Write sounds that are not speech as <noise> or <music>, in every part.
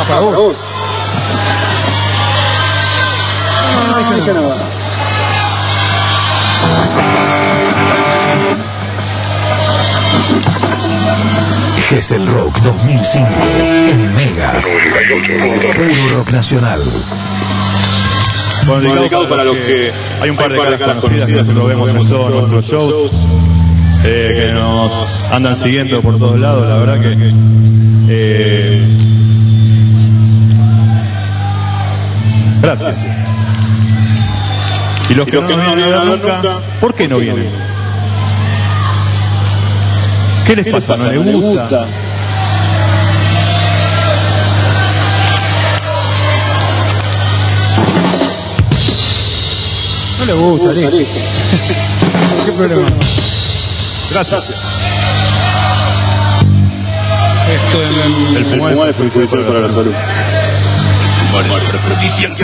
Ah, para vos. Ah, ya no va. Es el Rock 2005 en Mega. Puro Rock Nacional. Bueno, dedicado, dedicado para los que- Hay un par de caras conocidas que lo vemos en todos nuestros shows, eh, que nos andan siguiendo por todos lados, la verdad que... gracias. Y los que, los que no vienen a ver nunca, ¿por qué no vienen? ¿Qué les ¿Qué les pasa? pasa? ¿No les gusta? No le gusta, Listo. <laughs> ¿Qué problema? Gracias. Esto es el- El El fumar es perjudicial para la salud.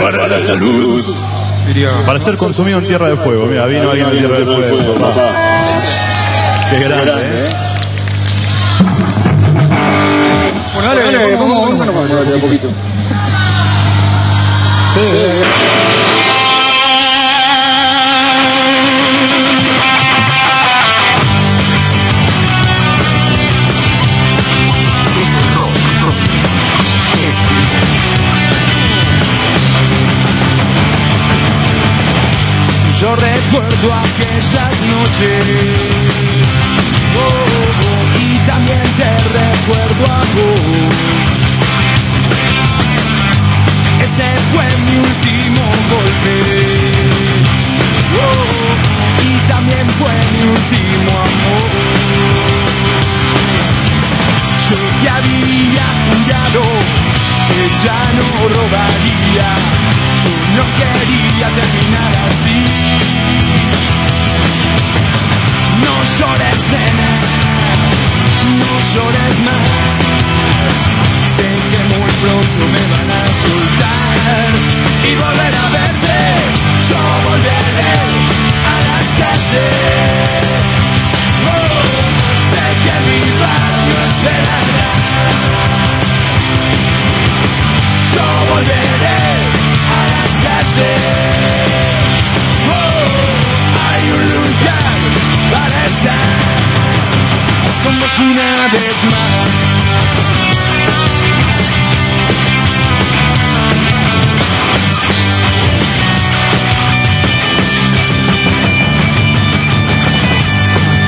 Para la salud. Para ser consumido en Tierra de Fuego. Mira, vino alguien de Tierra de Fuego. Bueno, dale, Dale, dale, vamos, vamos, vamos, vamos. vamos, Yo recuerdo aquellas noches oh, y también te recuerdo a vos. Ese fue mi último golpe oh, y también fue mi último amor. Yo te había jurado que ya no robaría. Yo no quería terminar así. No llores, nena, no llores más. Sé que muy pronto me una vez más.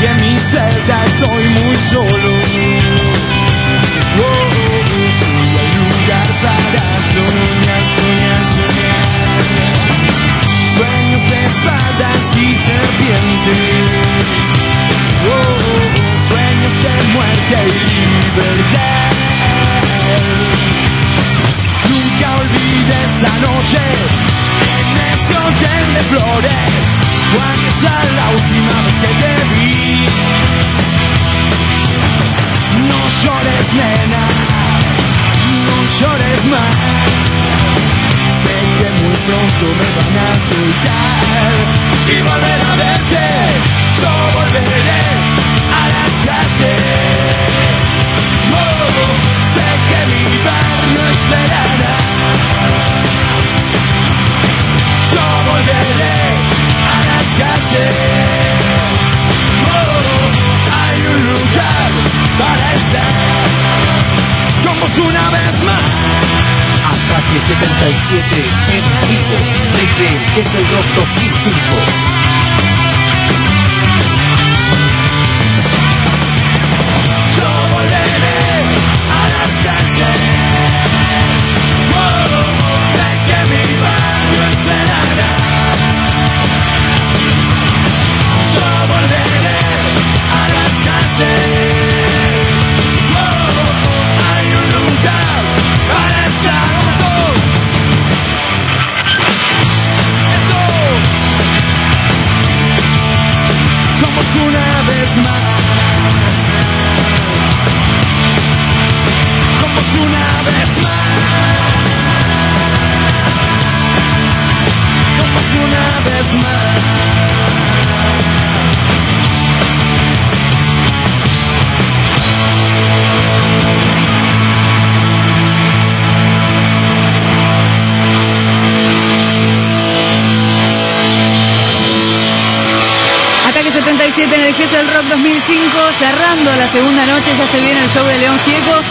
Y en mi celda estoy muy solo. Esa noche en ese hotel de flores. Fue aquella la última vez que te vi. No llores, nena, no llores más. Sé que muy pronto me van a soltar y volver a verte. Yo volveré a las calles. Oh, sé que mi barrio esperará. Yo estar con vos una vez más. Ataque 77 en vivo desde Es el Rock 2005. Una vez más. Como una 97 en el Gesell Rock 2005, cerrando la segunda noche, ya se viene el show de León Gieco.